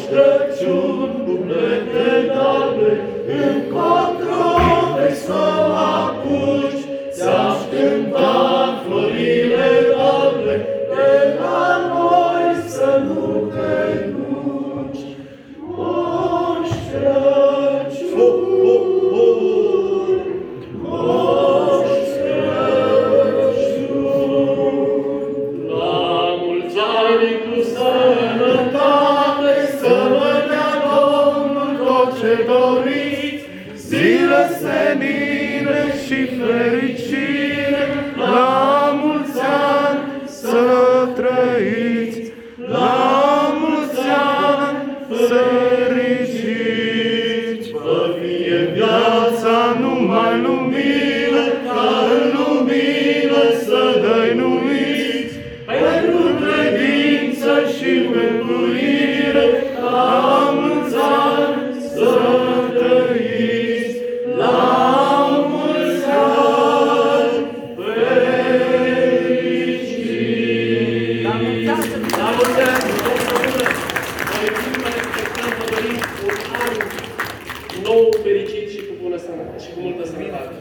Moș Crăciun, umblete dalbe, încotro vei să apuci, ți-aș cânta florile dalbe, de la noi să nu dorit zile senine și fericire, la mulți ani să trăiți. La mulți ani! La mulți ani! Noi fiind mai respectăm, vă dorim un an nou fericit și cu bună sănătate și cu multă sănătate.